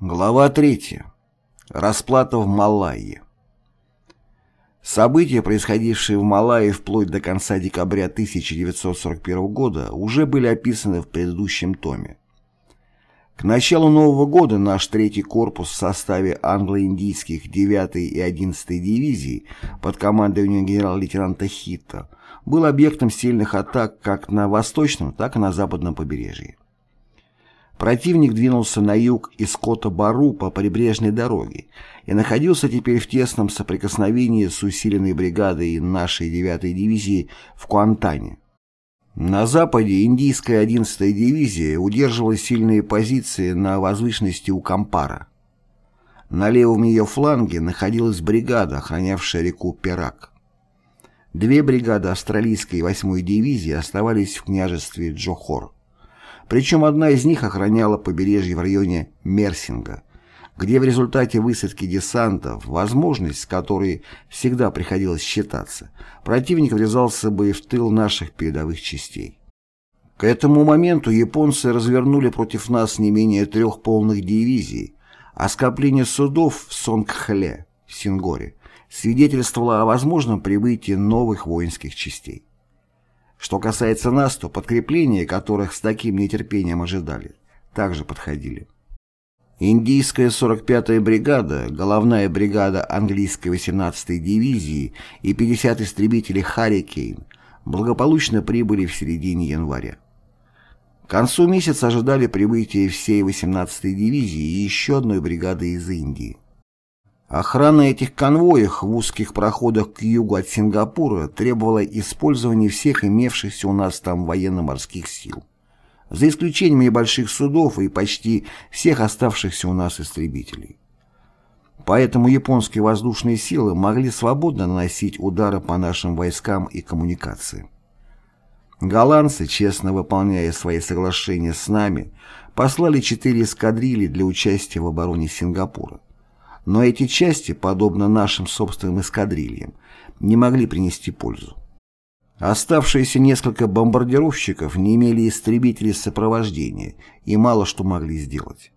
Глава 3. Расплата в Малайи. События, происходившие в Малайи вплоть до конца декабря 1941 года, уже были описаны в предыдущем томе. К началу Нового года наш третий корпус в составе англо-индийских 9 и 11 дивизий под командованием генерал-лейтенанта Хитта был объектом сильных атак как на восточном, так и на западном побережье. Противник двинулся на юг из Кота-Бару по прибрежной дороге и находился теперь в тесном соприкосновении с усиленной бригадой нашей 9-й дивизии в Куантане. На западе индийская 11-я дивизия удерживала сильные позиции на возвышенности у Кампара. На левом ее фланге находилась бригада, охранявшая реку Перак. Две бригады австралийской 8-й дивизии оставались в княжестве Джохор. Причем одна из них охраняла побережье в районе Мерсинга, где в результате высадки десантов, возможность с которой всегда приходилось считаться, противник врезался бы в тыл наших передовых частей. К этому моменту японцы развернули против нас не менее трех полных дивизий, а скопление судов в Сонгхле, Сингоре, свидетельствовало о возможном прибытии новых воинских частей. Что касается нас, то подкрепления, которых с таким нетерпением ожидали, также подходили. Индийская 45-я бригада, головная бригада английской 18-й дивизии и 50 истребителей «Харрикейн» благополучно прибыли в середине января. К концу месяца ожидали прибытия всей 18-й дивизии и еще одной бригады из Индии. Охрана этих конвоев в узких проходах к югу от Сингапура требовала использования всех имевшихся у нас там военно-морских сил, за исключением небольших судов и почти всех оставшихся у нас истребителей. Поэтому японские воздушные силы могли свободно наносить удары по нашим войскам и коммуникациям. Голландцы, честно выполняя свои соглашения с нами, послали четыре эскадрильи для участия в обороне Сингапура. Но эти части, подобно нашим собственным эскадрильям, не могли принести пользу. Оставшиеся несколько бомбардировщиков не имели истребителей сопровождения и мало что могли сделать.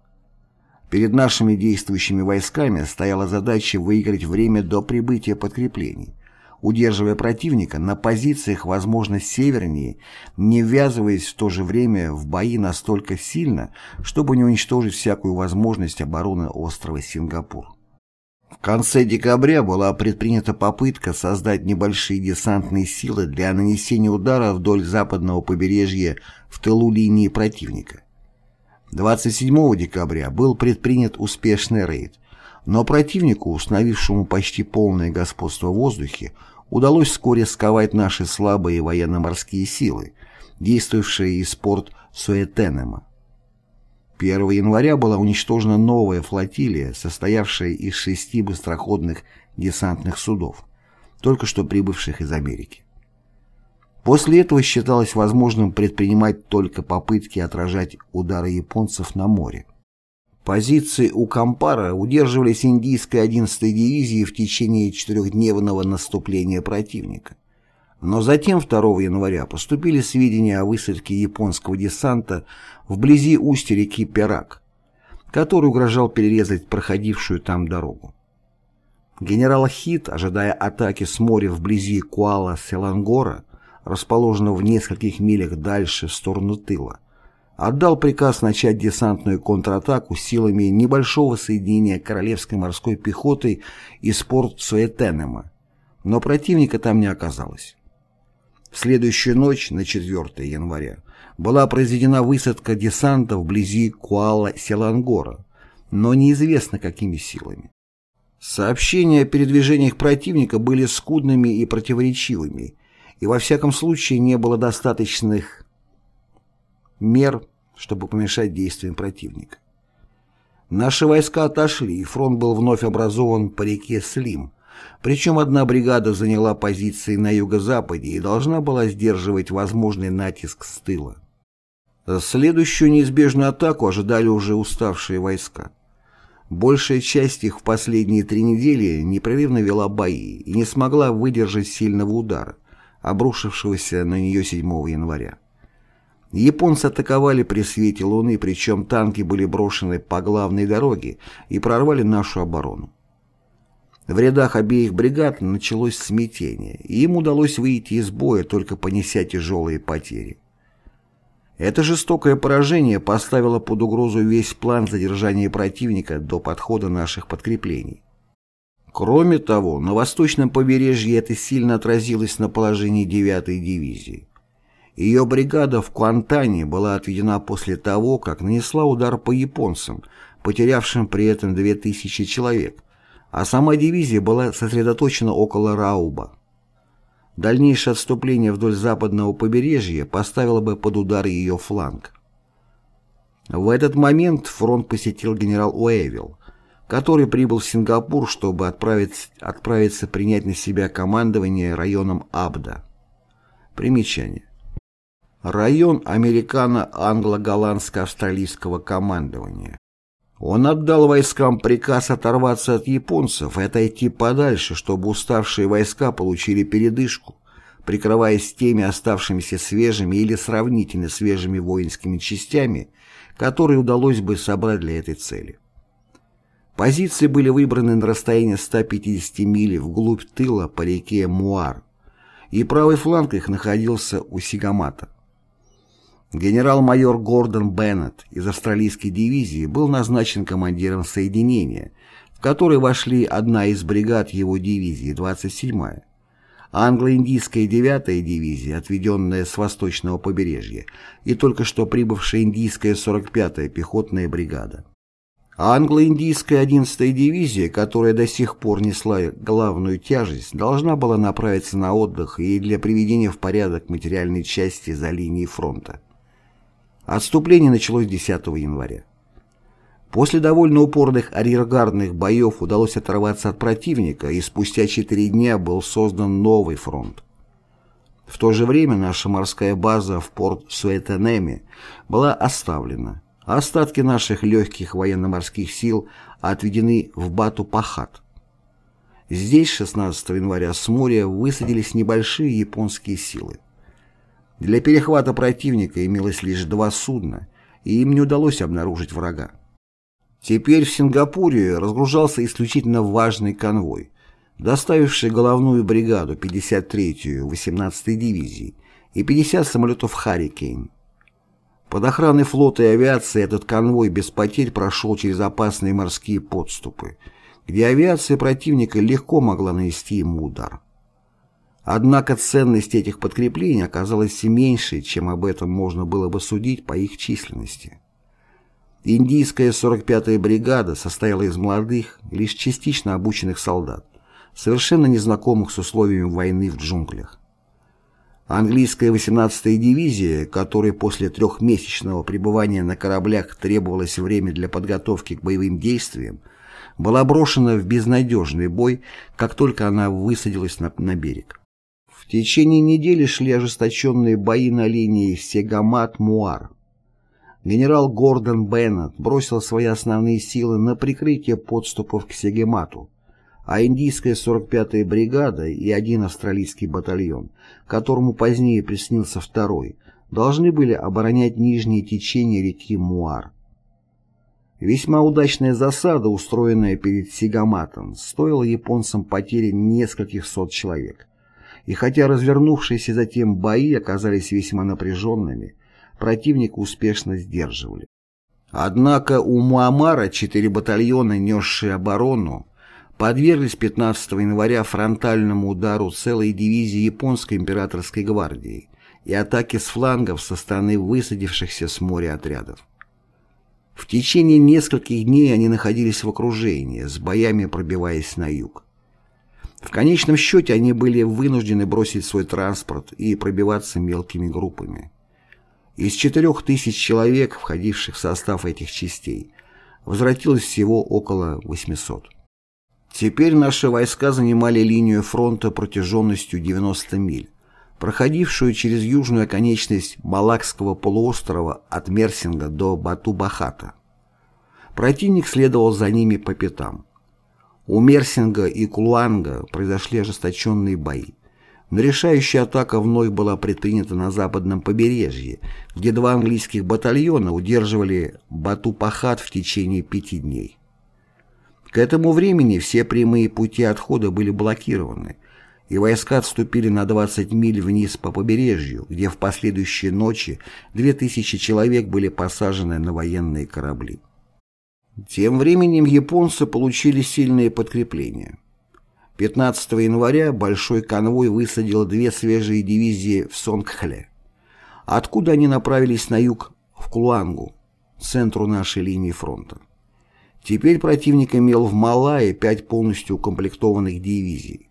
Перед нашими действующими войсками стояла задача выиграть время до прибытия подкреплений, удерживая противника на позициях, возможно, севернее, не ввязываясь в то же время в бои настолько сильно, чтобы не уничтожить всякую возможность обороны острова Сингапур. В конце декабря была предпринята попытка создать небольшие десантные силы для нанесения удара вдоль западного побережья в тылу линии противника. 27 декабря был предпринят успешный рейд, но противнику, установившему почти полное господство в воздухе, удалось вскоре сковать наши слабые военно-морские силы, действовавшие из порт Суэтенема. 1 января была уничтожена новая флотилия, состоявшая из шести быстроходных десантных судов, только что прибывших из Америки. После этого считалось возможным предпринимать только попытки отражать удары японцев на море. Позиции у Кампара удерживались индийской 11-й дивизией в течение четырехдневного наступления противника. Но затем 2 января поступили сведения о высадке японского десанта вблизи устья реки Перак, который угрожал перерезать проходившую там дорогу. Генерал Хит, ожидая атаки с моря вблизи Куала-Селангора, расположенного в нескольких милях дальше в сторону тыла, отдал приказ начать десантную контратаку силами небольшого соединения Королевской морской пехоты из порт Суэтенема, но противника там не оказалось. В следующую ночь, на 4 января, была произведена высадка десанта вблизи Куала-Селангора, но неизвестно какими силами. Сообщения о передвижениях противника были скудными и противоречивыми, и во всяком случае не было достаточных мер, чтобы помешать действиям противника. Наши войска отошли, и фронт был вновь образован по реке Слим, причем одна бригада заняла позиции на юго-западе и должна была сдерживать возможный натиск с тыла. Следующую неизбежную атаку ожидали уже уставшие войска. Большая часть их в последние три недели непрерывно вела бои и не смогла выдержать сильного удара, обрушившегося на нее 7 января. Японцы атаковали при свете луны, причем танки были брошены по главной дороге и прорвали нашу оборону. В рядах обеих бригад началось смятение, и им удалось выйти из боя, только понеся тяжелые потери. Это жестокое поражение поставило под угрозу весь план задержания противника до подхода наших подкреплений. Кроме того, на восточном побережье это сильно отразилось на положении 9-й дивизии. Ее бригада в Куантане была отведена после того, как нанесла удар по японцам, потерявшим при этом 2000 человек, а сама дивизия была сосредоточена около Рауба. Дальнейшее отступление вдоль западного побережья поставило бы под удар ее фланг. В этот момент фронт посетил генерал Уэйвилл, который прибыл в Сингапур, чтобы отправить, отправиться принять на себя командование районом Абда. Примечание. Район американо-англо-голландско-австралийского командования. Он отдал войскам приказ оторваться от японцев и отойти подальше, чтобы уставшие войска получили передышку, прикрываясь теми оставшимися свежими или сравнительно свежими воинскими частями, которые удалось бы собрать для этой цели. Позиции были выбраны на расстоянии 150 миль вглубь тыла по реке Муар, и правый фланг их находился у Сигамата. Генерал-майор Гордон Беннет из австралийской дивизии был назначен командиром соединения, в которое вошли одна из бригад его дивизии, 27-я, англо-индийская 9-я дивизия, отведенная с восточного побережья, и только что прибывшая индийская 45-я пехотная бригада. англо-индийская 11-я дивизия, которая до сих пор несла главную тяжесть, должна была направиться на отдых и для приведения в порядок материальной части за линией фронта. Отступление началось 10 января. После довольно упорных арьергардных боев удалось оторваться от противника, и спустя четыре дня был создан новый фронт. В то же время наша морская база в порт Суэтенеме была оставлена, остатки наших легких военно-морских сил отведены в Бату-Пахат. Здесь 16 января с моря высадились небольшие японские силы. Для перехвата противника имелось лишь два судна, и им не удалось обнаружить врага. Теперь в Сингапуре разгружался исключительно важный конвой, доставивший головную бригаду 53-ю 18-й дивизии и 50 самолетов «Харрикейн». Под охраной флота и авиации этот конвой без потерь прошел через опасные морские подступы, где авиация противника легко могла нанести ему удар. Однако ценность этих подкреплений оказалась меньше, чем об этом можно было бы судить по их численности. Индийская 45-я бригада состояла из молодых, лишь частично обученных солдат, совершенно незнакомых с условиями войны в джунглях. Английская 18-я дивизия, которой после трехмесячного пребывания на кораблях требовалось время для подготовки к боевым действиям, была брошена в безнадежный бой, как только она высадилась на, на берег. В течение недели шли ожесточенные бои на линии Сегамат-Муар. Генерал Гордон Беннет бросил свои основные силы на прикрытие подступов к Сегемату, а индийская 45-я бригада и один австралийский батальон, которому позднее приснился второй, должны были оборонять нижние течения реки Муар. Весьма удачная засада, устроенная перед Сигаматом, стоила японцам потери нескольких сот человек и хотя развернувшиеся затем бои оказались весьма напряженными, противника успешно сдерживали. Однако у Муамара четыре батальона, несшие оборону, подверглись 15 января фронтальному удару целой дивизии японской императорской гвардии и атаке с флангов со стороны высадившихся с моря отрядов. В течение нескольких дней они находились в окружении, с боями пробиваясь на юг. В конечном счете они были вынуждены бросить свой транспорт и пробиваться мелкими группами. Из четырех тысяч человек, входивших в состав этих частей, возвратилось всего около 800. Теперь наши войска занимали линию фронта протяженностью 90 миль, проходившую через южную оконечность Малакского полуострова от Мерсинга до Бату-Бахата. Противник следовал за ними по пятам. У Мерсинга и Кулуанга произошли ожесточенные бои. Но решающая атака вновь была предпринята на западном побережье, где два английских батальона удерживали Бату-Пахат в течение пяти дней. К этому времени все прямые пути отхода были блокированы, и войска отступили на 20 миль вниз по побережью, где в последующие ночи 2000 человек были посажены на военные корабли. Тем временем японцы получили сильные подкрепления. 15 января большой конвой высадил две свежие дивизии в Сонгхле, откуда они направились на юг в Кулангу, центру нашей линии фронта. Теперь противник имел в Малайе пять полностью укомплектованных дивизий.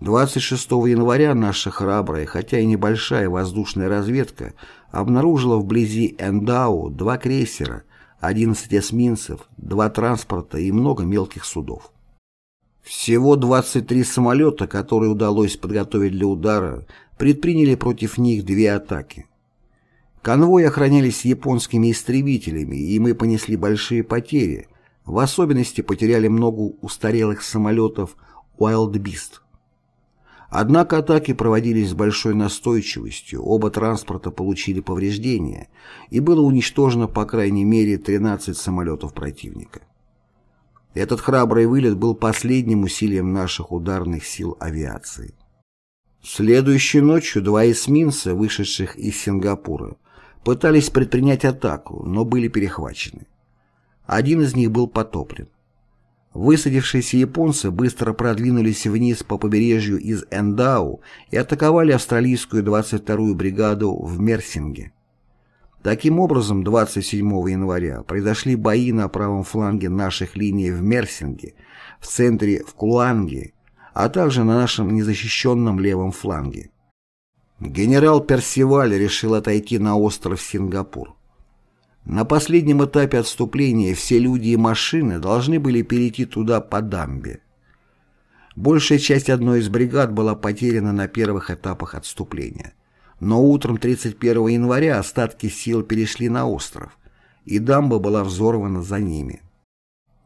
26 января наша храбрая, хотя и небольшая воздушная разведка обнаружила вблизи Эндау два крейсера, 11 эсминцев, два транспорта и много мелких судов. Всего 23 самолета, которые удалось подготовить для удара, предприняли против них две атаки. Конвои охранялись японскими истребителями, и мы понесли большие потери, в особенности потеряли много устарелых самолетов Wild Beast. Однако атаки проводились с большой настойчивостью, оба транспорта получили повреждения, и было уничтожено по крайней мере 13 самолетов противника. Этот храбрый вылет был последним усилием наших ударных сил авиации. Следующей ночью два эсминца, вышедших из Сингапура, пытались предпринять атаку, но были перехвачены. Один из них был потоплен. Высадившиеся японцы быстро продвинулись вниз по побережью из Эндау и атаковали австралийскую 22-ю бригаду в Мерсинге. Таким образом, 27 января произошли бои на правом фланге наших линий в Мерсинге, в центре в Кулуанге, а также на нашем незащищенном левом фланге. Генерал Персиваль решил отойти на остров Сингапур. На последнем этапе отступления все люди и машины должны были перейти туда по дамбе. Большая часть одной из бригад была потеряна на первых этапах отступления – но утром 31 января остатки сил перешли на остров, и дамба была взорвана за ними.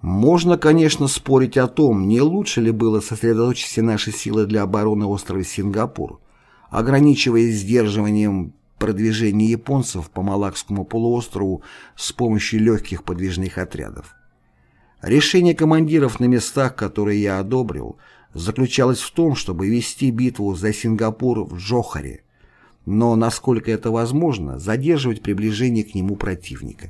Можно, конечно, спорить о том, не лучше ли было сосредоточить все наши силы для обороны острова Сингапур, ограничиваясь сдерживанием продвижения японцев по Малакскому полуострову с помощью легких подвижных отрядов. Решение командиров на местах, которые я одобрил, заключалось в том, чтобы вести битву за Сингапур в Джохаре, но, насколько это возможно, задерживать приближение к нему противника.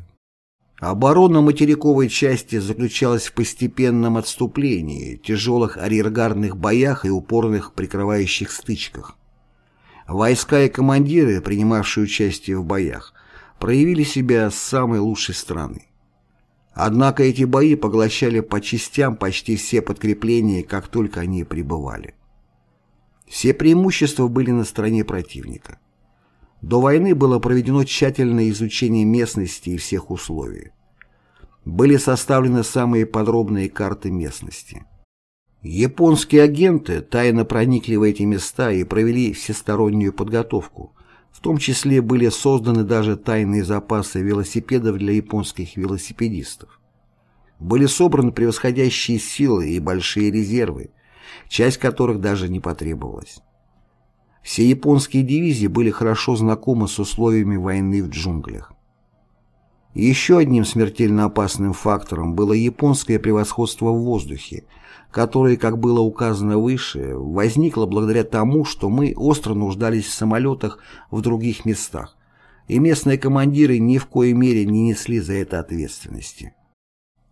Оборона материковой части заключалась в постепенном отступлении, тяжелых арьергардных боях и упорных прикрывающих стычках. Войска и командиры, принимавшие участие в боях, проявили себя с самой лучшей стороны. Однако эти бои поглощали по частям почти все подкрепления, как только они прибывали. Все преимущества были на стороне противника. До войны было проведено тщательное изучение местности и всех условий. Были составлены самые подробные карты местности. Японские агенты тайно проникли в эти места и провели всестороннюю подготовку. В том числе были созданы даже тайные запасы велосипедов для японских велосипедистов. Были собраны превосходящие силы и большие резервы, часть которых даже не потребовалась. Все японские дивизии были хорошо знакомы с условиями войны в джунглях. Еще одним смертельно опасным фактором было японское превосходство в воздухе, которое, как было указано выше, возникло благодаря тому, что мы остро нуждались в самолетах в других местах, и местные командиры ни в коей мере не несли за это ответственности.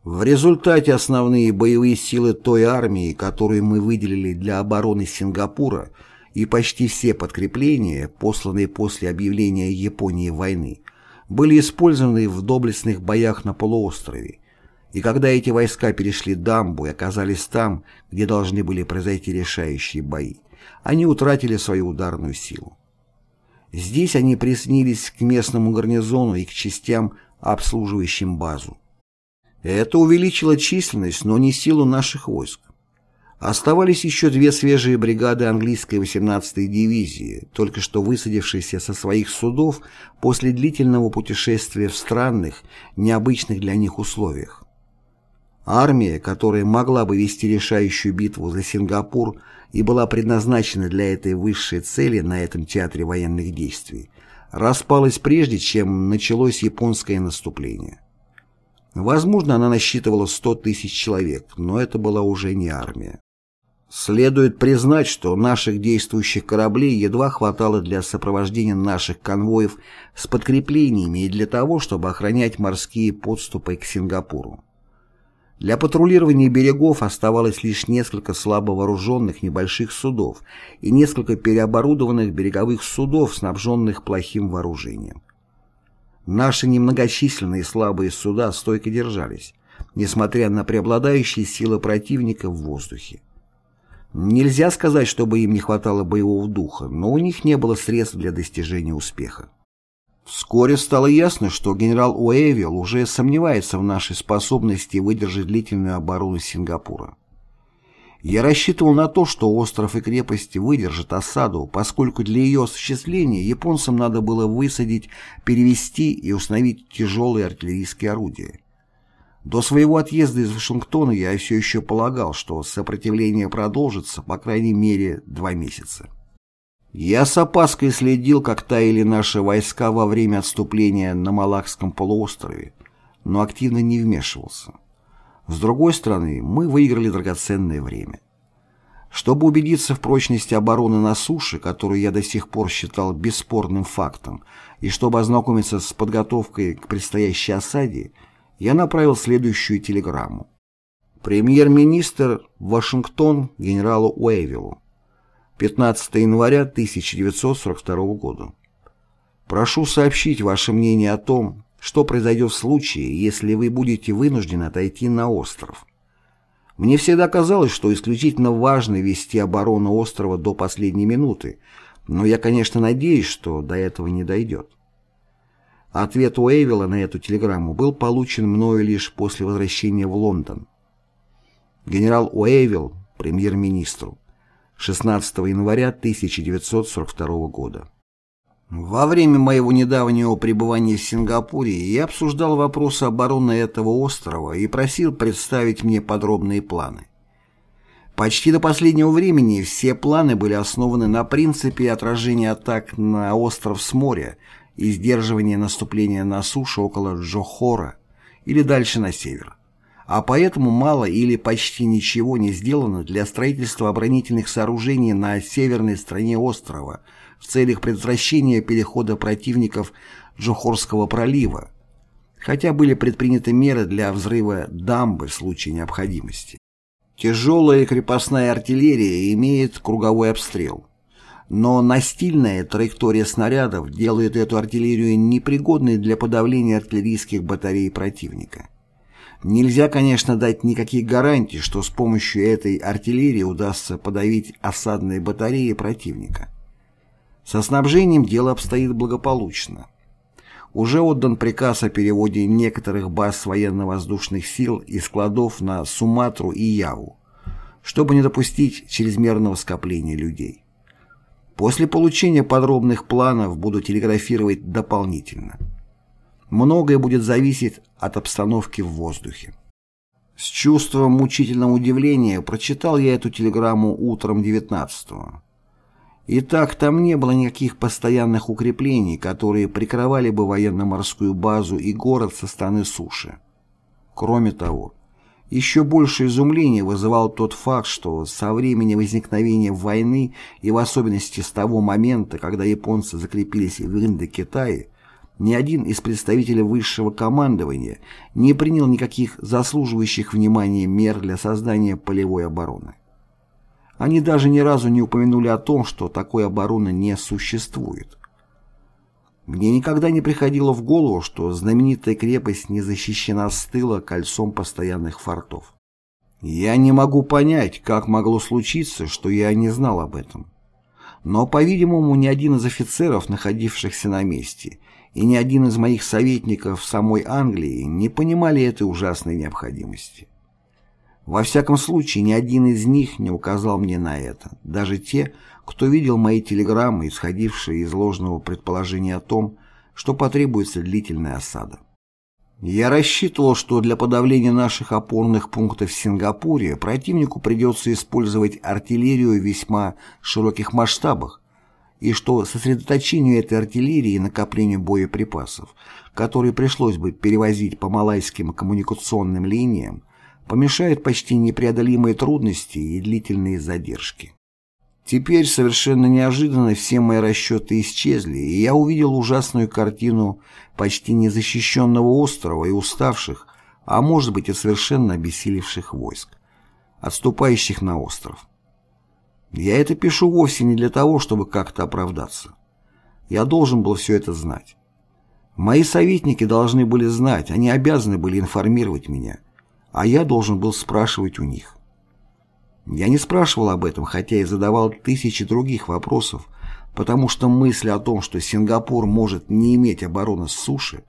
В результате основные боевые силы той армии, которую мы выделили для обороны Сингапура, и почти все подкрепления, посланные после объявления Японии войны, были использованы в доблестных боях на полуострове, и когда эти войска перешли дамбу и оказались там, где должны были произойти решающие бои, они утратили свою ударную силу. Здесь они приснились к местному гарнизону и к частям, обслуживающим базу. Это увеличило численность, но не силу наших войск. Оставались еще две свежие бригады английской 18-й дивизии, только что высадившиеся со своих судов после длительного путешествия в странных, необычных для них условиях. Армия, которая могла бы вести решающую битву за Сингапур и была предназначена для этой высшей цели на этом театре военных действий, распалась прежде, чем началось японское наступление. Возможно, она насчитывала 100 тысяч человек, но это была уже не армия. Следует признать, что наших действующих кораблей едва хватало для сопровождения наших конвоев с подкреплениями и для того, чтобы охранять морские подступы к Сингапуру. Для патрулирования берегов оставалось лишь несколько слабо вооруженных небольших судов и несколько переоборудованных береговых судов, снабженных плохим вооружением. Наши немногочисленные слабые суда стойко держались, несмотря на преобладающие силы противника в воздухе. Нельзя сказать, чтобы им не хватало боевого духа, но у них не было средств для достижения успеха. Вскоре стало ясно, что генерал Уэйвилл уже сомневается в нашей способности выдержать длительную оборону Сингапура. Я рассчитывал на то, что остров и крепость выдержат осаду, поскольку для ее осуществления японцам надо было высадить, перевести и установить тяжелые артиллерийские орудия. До своего отъезда из Вашингтона я все еще полагал, что сопротивление продолжится по крайней мере два месяца. Я с опаской следил, как таяли наши войска во время отступления на Малакском полуострове, но активно не вмешивался. С другой стороны, мы выиграли драгоценное время. Чтобы убедиться в прочности обороны на суше, которую я до сих пор считал бесспорным фактом, и чтобы ознакомиться с подготовкой к предстоящей осаде, я направил следующую телеграмму. Премьер-министр Вашингтон генералу Уэйвиллу. 15 января 1942 года. Прошу сообщить ваше мнение о том, что произойдет в случае, если вы будете вынуждены отойти на остров. Мне всегда казалось, что исключительно важно вести оборону острова до последней минуты, но я, конечно, надеюсь, что до этого не дойдет. Ответ Уэйвилла на эту телеграмму был получен мною лишь после возвращения в Лондон. Генерал Уэйвилл, премьер-министру, 16 января 1942 года. Во время моего недавнего пребывания в Сингапуре я обсуждал вопросы обороны этого острова и просил представить мне подробные планы. Почти до последнего времени все планы были основаны на принципе отражения атак на остров с моря и сдерживания наступления на сушу около Джохора или дальше на север а поэтому мало или почти ничего не сделано для строительства оборонительных сооружений на северной стороне острова в целях предотвращения перехода противников Джохорского пролива, хотя были предприняты меры для взрыва дамбы в случае необходимости. Тяжелая крепостная артиллерия имеет круговой обстрел, но настильная траектория снарядов делает эту артиллерию непригодной для подавления артиллерийских батарей противника. Нельзя, конечно, дать никаких гарантий, что с помощью этой артиллерии удастся подавить осадные батареи противника. Со снабжением дело обстоит благополучно. Уже отдан приказ о переводе некоторых баз военно-воздушных сил и складов на Суматру и Яву, чтобы не допустить чрезмерного скопления людей. После получения подробных планов буду телеграфировать дополнительно. Многое будет зависеть от обстановки в воздухе. С чувством мучительного удивления прочитал я эту телеграмму утром 19-го. Итак, там не было никаких постоянных укреплений, которые прикрывали бы военно-морскую базу и город со стороны суши. Кроме того, еще больше изумления вызывал тот факт, что со времени возникновения войны и в особенности с того момента, когда японцы закрепились в Индокитае, ни один из представителей высшего командования не принял никаких заслуживающих внимания мер для создания полевой обороны. Они даже ни разу не упомянули о том, что такой обороны не существует. Мне никогда не приходило в голову, что знаменитая крепость не защищена с тыла кольцом постоянных фортов. Я не могу понять, как могло случиться, что я не знал об этом. Но, по-видимому, ни один из офицеров, находившихся на месте, и ни один из моих советников в самой Англии не понимали этой ужасной необходимости. Во всяком случае, ни один из них не указал мне на это, даже те, кто видел мои телеграммы, исходившие из ложного предположения о том, что потребуется длительная осада. Я рассчитывал, что для подавления наших опорных пунктов в Сингапуре противнику придется использовать артиллерию весьма широких масштабах, и что сосредоточению этой артиллерии и накоплению боеприпасов, которые пришлось бы перевозить по малайским коммуникационным линиям, помешают почти непреодолимые трудности и длительные задержки. Теперь совершенно неожиданно все мои расчеты исчезли, и я увидел ужасную картину почти незащищенного острова и уставших, а может быть и совершенно обессилевших войск, отступающих на остров. Я это пишу вовсе не для того, чтобы как-то оправдаться. Я должен был все это знать. Мои советники должны были знать, они обязаны были информировать меня, а я должен был спрашивать у них. Я не спрашивал об этом, хотя и задавал тысячи других вопросов, потому что мысль о том, что Сингапур может не иметь обороны с суши,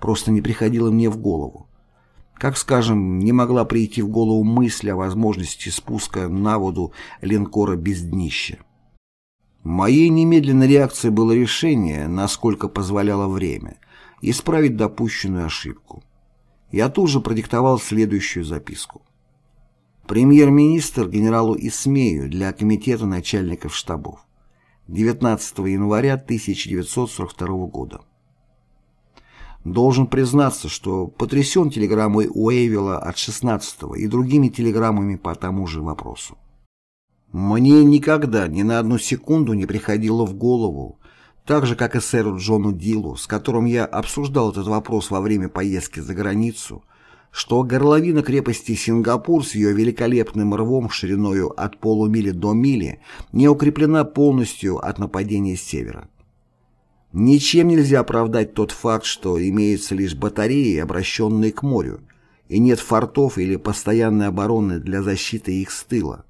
просто не приходила мне в голову. Как, скажем, не могла прийти в голову мысль о возможности спуска на воду линкора без днища. Моей немедленной реакцией было решение, насколько позволяло время, исправить допущенную ошибку. Я тут же продиктовал следующую записку. Премьер-министр генералу Исмею для Комитета начальников штабов. 19 января 1942 года. Должен признаться, что потрясен телеграммой Уэйвилла от 16 и другими телеграммами по тому же вопросу. Мне никогда ни на одну секунду не приходило в голову, так же, как и сэру Джону Дилу, с которым я обсуждал этот вопрос во время поездки за границу, что горловина крепости Сингапур с ее великолепным рвом шириною от полумили до мили не укреплена полностью от нападения с севера. Ничем нельзя оправдать тот факт, что имеются лишь батареи, обращенные к морю, и нет фортов или постоянной обороны для защиты их с тыла.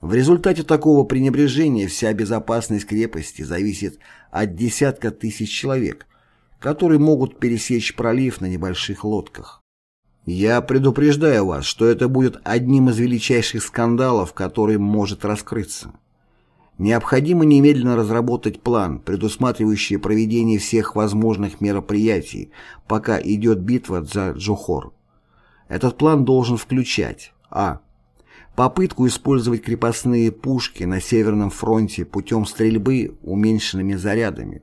В результате такого пренебрежения вся безопасность крепости зависит от десятка тысяч человек, которые могут пересечь пролив на небольших лодках. Я предупреждаю вас, что это будет одним из величайших скандалов, который может раскрыться. Необходимо немедленно разработать план, предусматривающий проведение всех возможных мероприятий, пока идет битва за Джохор. Этот план должен включать а. Попытку использовать крепостные пушки на Северном фронте путем стрельбы уменьшенными зарядами,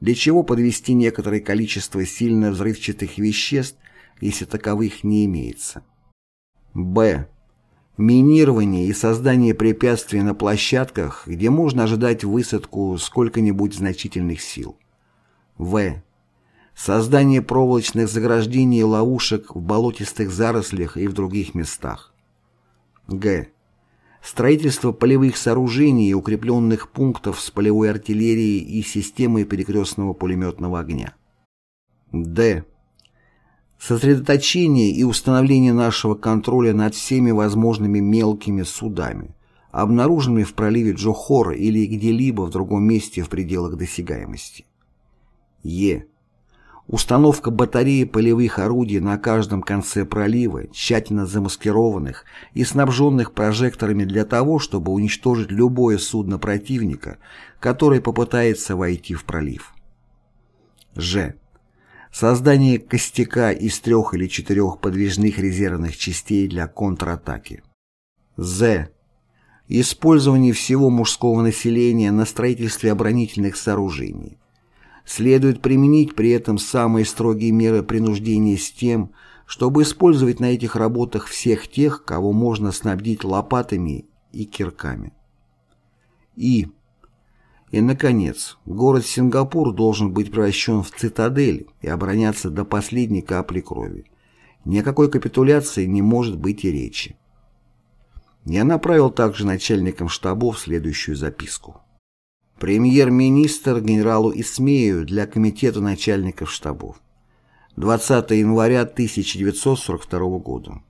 для чего подвести некоторое количество сильно взрывчатых веществ если таковых не имеется. Б. Минирование и создание препятствий на площадках, где можно ожидать высадку сколько-нибудь значительных сил. В. Создание проволочных заграждений и ловушек в болотистых зарослях и в других местах. Г. Строительство полевых сооружений и укрепленных пунктов с полевой артиллерией и системой перекрестного пулеметного огня. Д. Сосредоточение и установление нашего контроля над всеми возможными мелкими судами, обнаруженными в проливе Джохора или где-либо в другом месте в пределах досягаемости. Е. Установка батареи полевых орудий на каждом конце пролива, тщательно замаскированных и снабженных прожекторами для того, чтобы уничтожить любое судно противника, которое попытается войти в пролив. Ж. Создание костяка из трех или четырех подвижных резервных частей для контратаки. З. Использование всего мужского населения на строительстве оборонительных сооружений. Следует применить при этом самые строгие меры принуждения с тем, чтобы использовать на этих работах всех тех, кого можно снабдить лопатами и кирками. И. И, наконец, город Сингапур должен быть превращен в цитадель и обороняться до последней капли крови. Ни о какой капитуляции не может быть и речи. Я направил также начальникам штабов следующую записку. Премьер-министр генералу Исмею для Комитета начальников штабов. 20 января 1942 года.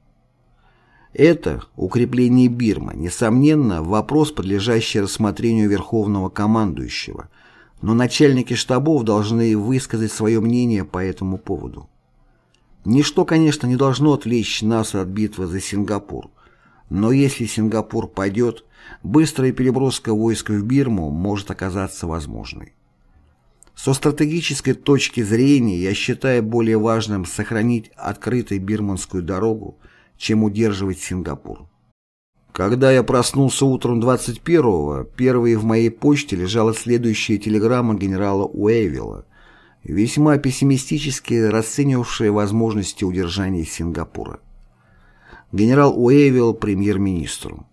Это укрепление Бирмы, несомненно, вопрос, подлежащий рассмотрению Верховного командующего, но начальники штабов должны высказать свое мнение по этому поводу. Ничто, конечно, не должно отвлечь нас от битвы за Сингапур, но если Сингапур пойдет, быстрая переброска войск в Бирму может оказаться возможной. Со стратегической точки зрения я считаю более важным сохранить открытой Бирманскую дорогу, чем удерживать Сингапур. Когда я проснулся утром 21-го, первой в моей почте лежала следующая телеграмма генерала Уэйвилла, весьма пессимистически расценивавшая возможности удержания Сингапура. Генерал Уэйвилл премьер-министру.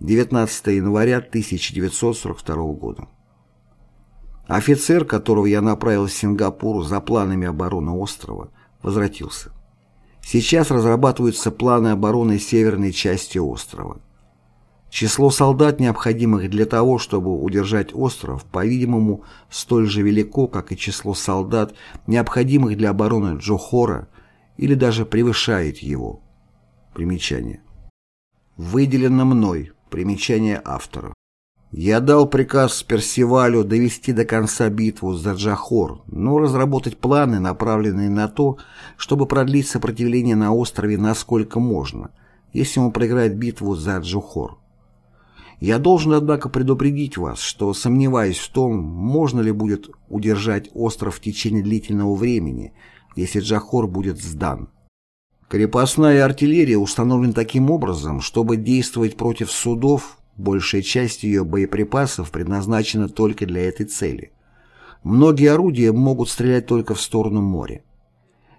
19 января 1942 года. Офицер, которого я направил в Сингапур за планами обороны острова, возвратился. Сейчас разрабатываются планы обороны северной части острова. Число солдат, необходимых для того, чтобы удержать остров, по-видимому, столь же велико, как и число солдат, необходимых для обороны Джохора, или даже превышает его. Примечание. Выделено мной. Примечание автора. Я дал приказ Персивалю довести до конца битву за Джахор, но разработать планы, направленные на то, чтобы продлить сопротивление на острове насколько можно, если он проиграет битву за Джухор. Я должен, однако, предупредить вас, что сомневаюсь в том, можно ли будет удержать остров в течение длительного времени, если Джахор будет сдан. Крепостная артиллерия установлена таким образом, чтобы действовать против судов, Большая часть ее боеприпасов предназначена только для этой цели. Многие орудия могут стрелять только в сторону моря.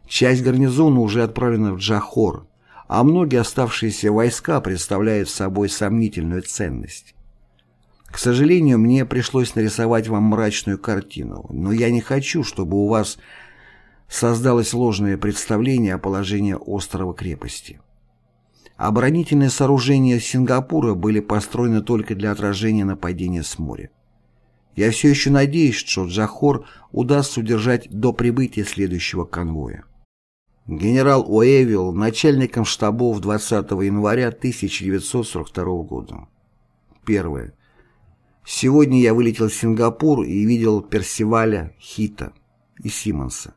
Часть гарнизона уже отправлена в Джахор, а многие оставшиеся войска представляют собой сомнительную ценность. К сожалению, мне пришлось нарисовать вам мрачную картину, но я не хочу, чтобы у вас создалось ложное представление о положении острова-крепости. Оборонительные сооружения Сингапура были построены только для отражения нападения с моря. Я все еще надеюсь, что Джахор удастся удержать до прибытия следующего конвоя. Генерал Уэвилл, начальником штабов 20 января 1942 года. Первое. Сегодня я вылетел в Сингапур и видел Персиваля, Хита и Симмонса.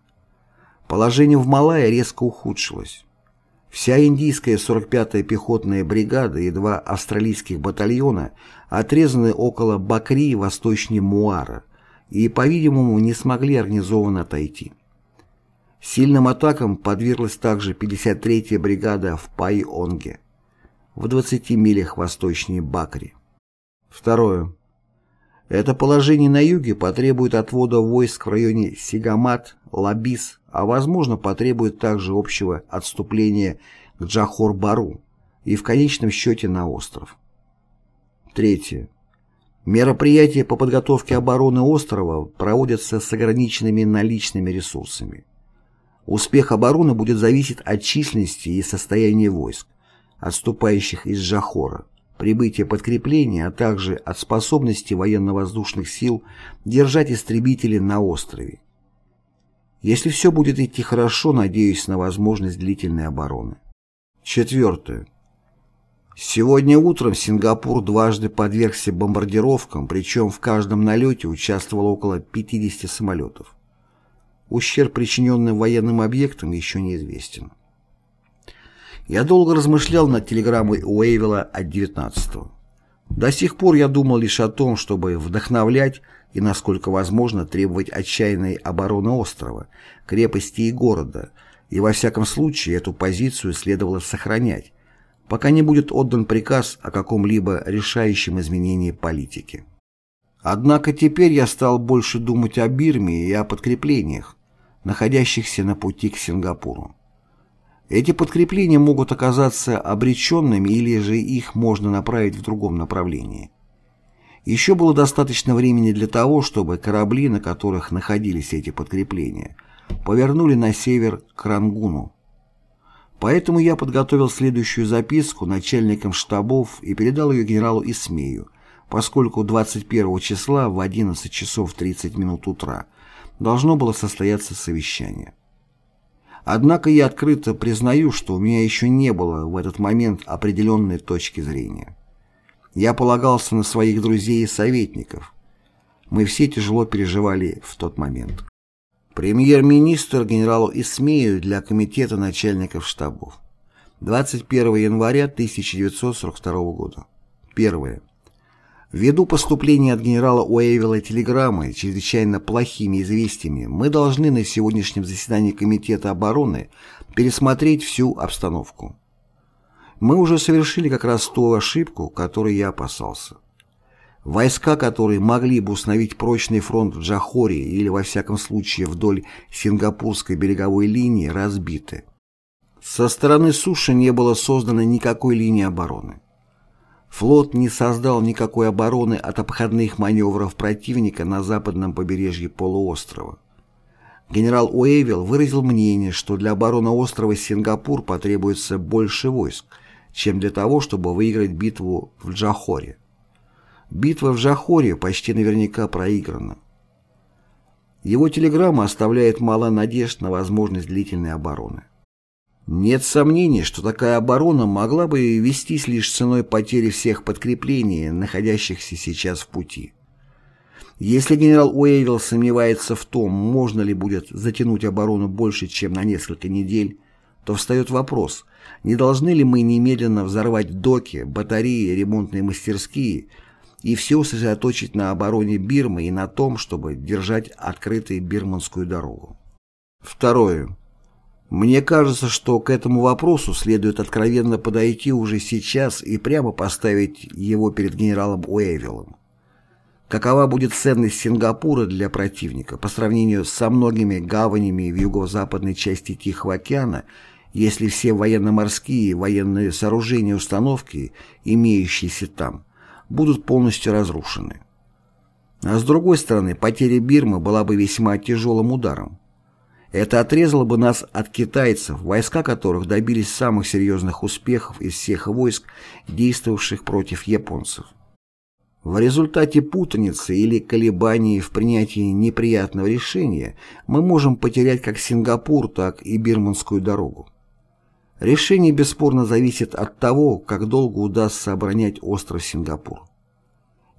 Положение в Малайе резко ухудшилось. Вся индийская 45-я пехотная бригада и два австралийских батальона отрезаны около Бакри восточнее Муара и, по-видимому, не смогли организованно отойти. Сильным атакам подверглась также 53-я бригада в Пайонге, в 20 милях восточнее Бакри. Второе. Это положение на юге потребует отвода войск в районе Сигамат, Лабис, а возможно потребует также общего отступления к Джахор-Бару и в конечном счете на остров. Третье. Мероприятия по подготовке обороны острова проводятся с ограниченными наличными ресурсами. Успех обороны будет зависеть от численности и состояния войск, отступающих из Джахора прибытия подкрепления, а также от способности военно-воздушных сил держать истребители на острове. Если все будет идти хорошо, надеюсь на возможность длительной обороны. Четвертое. Сегодня утром Сингапур дважды подвергся бомбардировкам, причем в каждом налете участвовало около 50 самолетов. Ущерб, причиненный военным объектам, еще неизвестен. Я долго размышлял над телеграммой Уэйвилла от 19-го. До сих пор я думал лишь о том, чтобы вдохновлять и, насколько возможно, требовать отчаянной обороны острова, крепости и города, и во всяком случае эту позицию следовало сохранять, пока не будет отдан приказ о каком-либо решающем изменении политики. Однако теперь я стал больше думать о Бирме и о подкреплениях, находящихся на пути к Сингапуру. Эти подкрепления могут оказаться обреченными или же их можно направить в другом направлении. Еще было достаточно времени для того, чтобы корабли, на которых находились эти подкрепления, повернули на север к Рангуну. Поэтому я подготовил следующую записку начальникам штабов и передал ее генералу Исмею, поскольку 21 числа в 11 часов 30 минут утра должно было состояться совещание. Однако я открыто признаю, что у меня еще не было в этот момент определенной точки зрения. Я полагался на своих друзей и советников. Мы все тяжело переживали в тот момент. Премьер-министр генералу Исмею для Комитета начальников штабов. 21 января 1942 года. Первое. Ввиду поступления от генерала Уэйвилла телеграммы чрезвычайно плохими известиями, мы должны на сегодняшнем заседании Комитета обороны пересмотреть всю обстановку. Мы уже совершили как раз ту ошибку, которой я опасался. Войска, которые могли бы установить прочный фронт в Джахоре или, во всяком случае, вдоль сингапурской береговой линии, разбиты. Со стороны суши не было создано никакой линии обороны. Флот не создал никакой обороны от обходных маневров противника на западном побережье полуострова. Генерал Уэйвилл выразил мнение, что для обороны острова Сингапур потребуется больше войск, чем для того, чтобы выиграть битву в Джахоре. Битва в Джахоре почти наверняка проиграна. Его телеграмма оставляет мало надежд на возможность длительной обороны. Нет сомнений, что такая оборона могла бы вестись лишь ценой потери всех подкреплений, находящихся сейчас в пути. Если генерал Уэйвилл сомневается в том, можно ли будет затянуть оборону больше, чем на несколько недель, то встает вопрос, не должны ли мы немедленно взорвать доки, батареи, ремонтные мастерские и все сосредоточить на обороне Бирмы и на том, чтобы держать открытой бирманскую дорогу. Второе. Мне кажется, что к этому вопросу следует откровенно подойти уже сейчас и прямо поставить его перед генералом Уэйвиллом. Какова будет ценность Сингапура для противника по сравнению со многими гаванями в юго-западной части Тихого океана, если все военно-морские военные сооружения и установки, имеющиеся там, будут полностью разрушены? А с другой стороны, потеря Бирмы была бы весьма тяжелым ударом. Это отрезало бы нас от китайцев, войска которых добились самых серьезных успехов из всех войск, действовавших против японцев. В результате путаницы или колебаний в принятии неприятного решения мы можем потерять как Сингапур, так и Бирманскую дорогу. Решение бесспорно зависит от того, как долго удастся оборонять остров Сингапур.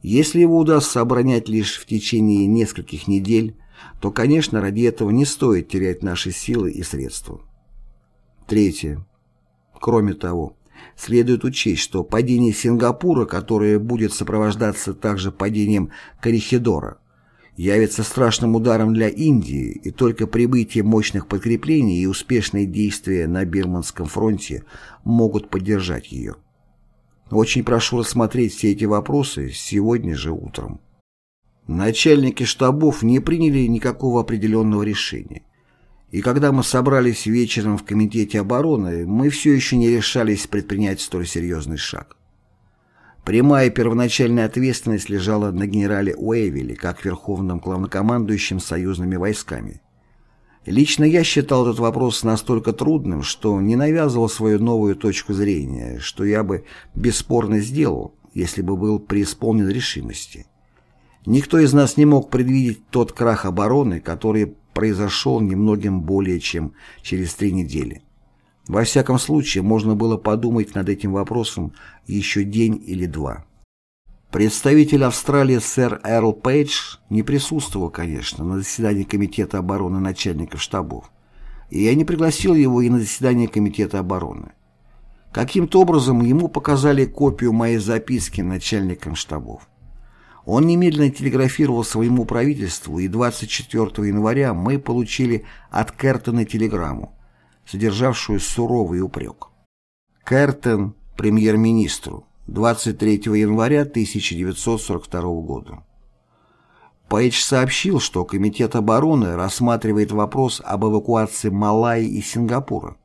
Если его удастся оборонять лишь в течение нескольких недель, то, конечно, ради этого не стоит терять наши силы и средства. Третье. Кроме того, следует учесть, что падение Сингапура, которое будет сопровождаться также падением Корихидора, явится страшным ударом для Индии, и только прибытие мощных подкреплений и успешные действия на Бирманском фронте могут поддержать ее. Очень прошу рассмотреть все эти вопросы сегодня же утром. Начальники штабов не приняли никакого определенного решения. И когда мы собрались вечером в Комитете обороны, мы все еще не решались предпринять столь серьезный шаг. Прямая первоначальная ответственность лежала на генерале Уэйвилле, как верховном главнокомандующем союзными войсками. Лично я считал этот вопрос настолько трудным, что не навязывал свою новую точку зрения, что я бы бесспорно сделал, если бы был преисполнен решимости. Никто из нас не мог предвидеть тот крах обороны, который произошел немногим более чем через три недели. Во всяком случае, можно было подумать над этим вопросом еще день или два. Представитель Австралии сэр Эрл Пейдж не присутствовал, конечно, на заседании Комитета обороны начальников штабов, и я не пригласил его и на заседание Комитета обороны. Каким-то образом ему показали копию моей записки начальникам штабов. Он немедленно телеграфировал своему правительству, и 24 января мы получили от Кертона телеграмму, содержавшую суровый упрек. Кертон премьер-министру 23 января 1942 года. Пейдж сообщил, что Комитет обороны рассматривает вопрос об эвакуации Малайи и Сингапура.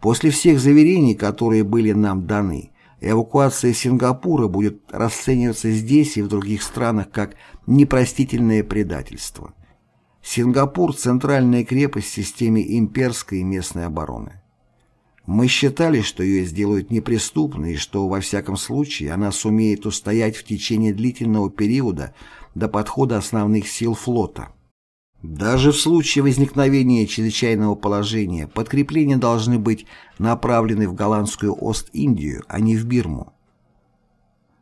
После всех заверений, которые были нам даны, Эвакуация Сингапура будет расцениваться здесь и в других странах как непростительное предательство. Сингапур – центральная крепость в системе имперской и местной обороны. Мы считали, что ее сделают неприступной и что, во всяком случае, она сумеет устоять в течение длительного периода до подхода основных сил флота. Даже в случае возникновения чрезвычайного положения подкрепления должны быть направлены в голландскую Ост-Индию, а не в Бирму.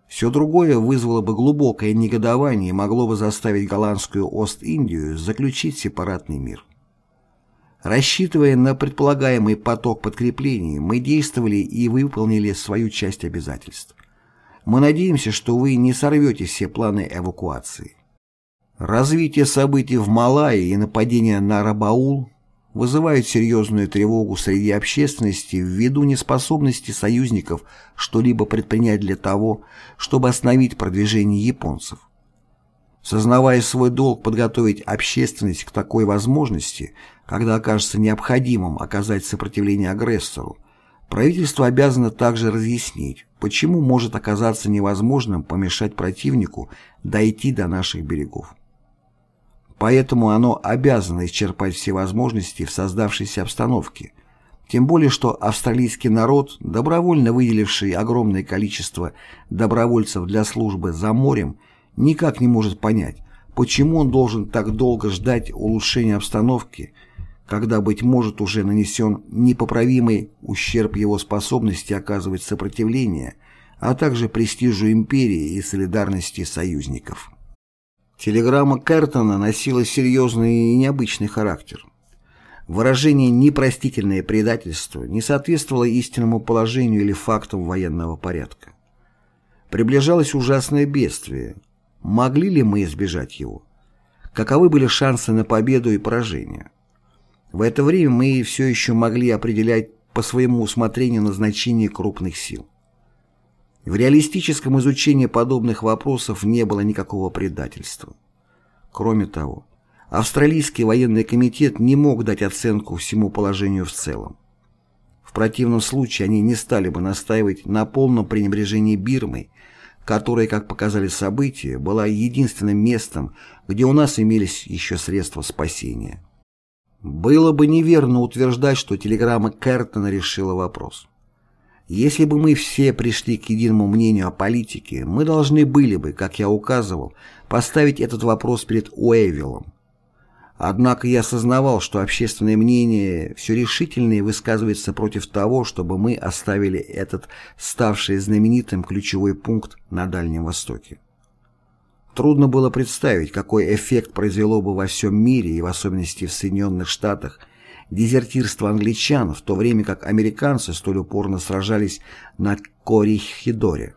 Все другое вызвало бы глубокое негодование и могло бы заставить голландскую Ост-Индию заключить сепаратный мир. Рассчитывая на предполагаемый поток подкреплений, мы действовали и выполнили свою часть обязательств. Мы надеемся, что вы не сорвете все планы эвакуации. Развитие событий в Малайи и нападение на Рабаул вызывают серьезную тревогу среди общественности ввиду неспособности союзников что-либо предпринять для того, чтобы остановить продвижение японцев. Сознавая свой долг подготовить общественность к такой возможности, когда окажется необходимым оказать сопротивление агрессору, правительство обязано также разъяснить, почему может оказаться невозможным помешать противнику дойти до наших берегов. Поэтому оно обязано исчерпать все возможности в создавшейся обстановке, тем более что австралийский народ, добровольно выделивший огромное количество добровольцев для службы за морем, никак не может понять, почему он должен так долго ждать улучшения обстановки, когда, быть может, уже нанесен непоправимый ущерб его способности оказывать сопротивление, а также престижу империи и солидарности союзников. Телеграмма Кертона носила серьезный и необычный характер. Выражение «непростительное предательство» не соответствовало истинному положению или фактам военного порядка. Приближалось ужасное бедствие, Могли ли мы избежать его? Каковы были шансы на победу и поражение? В это время мы все еще могли определять по своему усмотрению назначение крупных сил. В реалистическом изучении подобных вопросов не было никакого предательства. Кроме того, Австралийский военный комитет не мог дать оценку всему положению в целом. В противном случае они не стали бы настаивать на полном пренебрежении Бирмой которая, как показали события, была единственным местом, где у нас имелись еще средства спасения. Было бы неверно утверждать, что телеграмма Кертона решила вопрос. Если бы мы все пришли к единому мнению о политике, мы должны были бы, как я указывал, поставить этот вопрос перед Уэйвиллом. Однако я осознавал, что общественное мнение все решительнее высказывается против того, чтобы мы оставили этот ставший знаменитым ключевой пункт на Дальнем Востоке. Трудно было представить, какой эффект произвело бы во всем мире и в особенности в Соединенных Штатах дезертирство англичан, в то время как американцы столь упорно сражались на Корихидоре.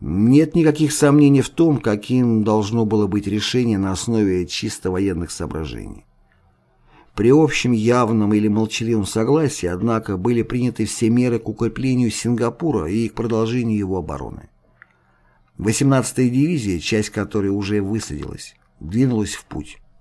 Нет никаких сомнений в том, каким должно было быть решение на основе чисто военных соображений. При общем явном или молчаливом согласии, однако, были приняты все меры к укреплению Сингапура и к продолжению его обороны. 18-я дивизия, часть которой уже высадилась, двинулась в путь.